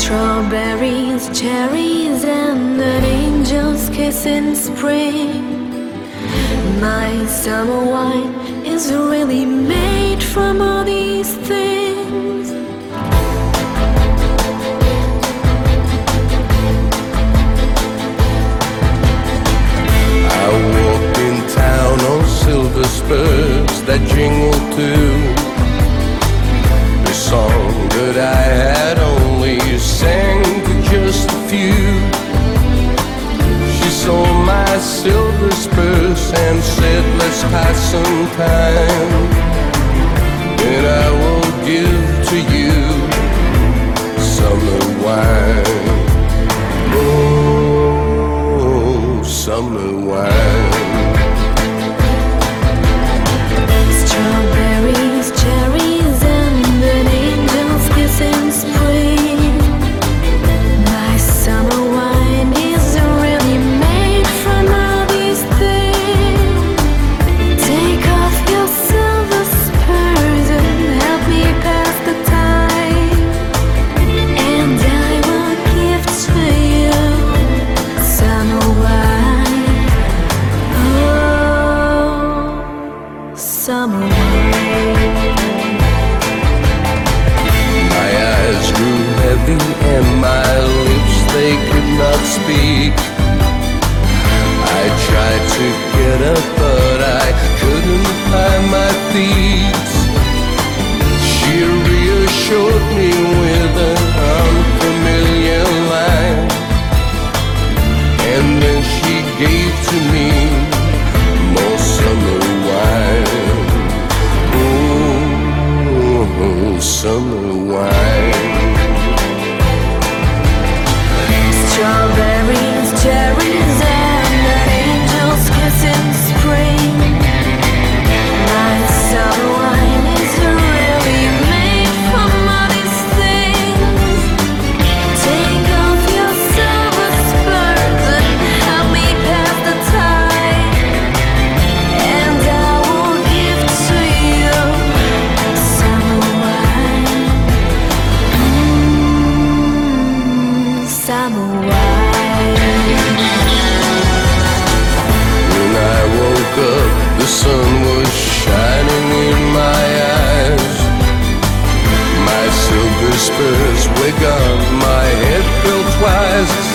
Strawberries, cherries, and an angel's kiss in spring. My summer wine is really made from all these things. I walked in town on silver spurs that jingle too. Some time. And I will give to you summer wine. Oh, summer wine. Speak. I tried to get up, but I couldn't find my feet. She reassured me with an unfamiliar line, and then she gave to me more summer wine. Oh, summer wine.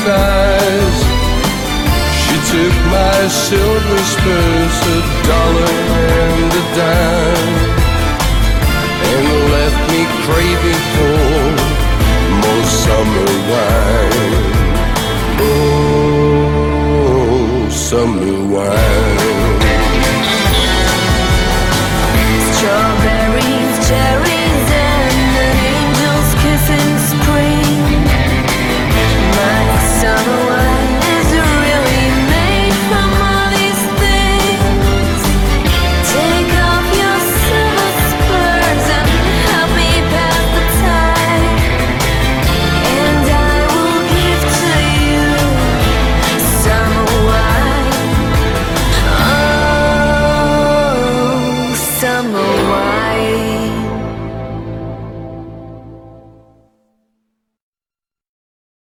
She took my silver spurs, a dollar and a dime, and left me craving for more summer wine. Oh, summer. No way.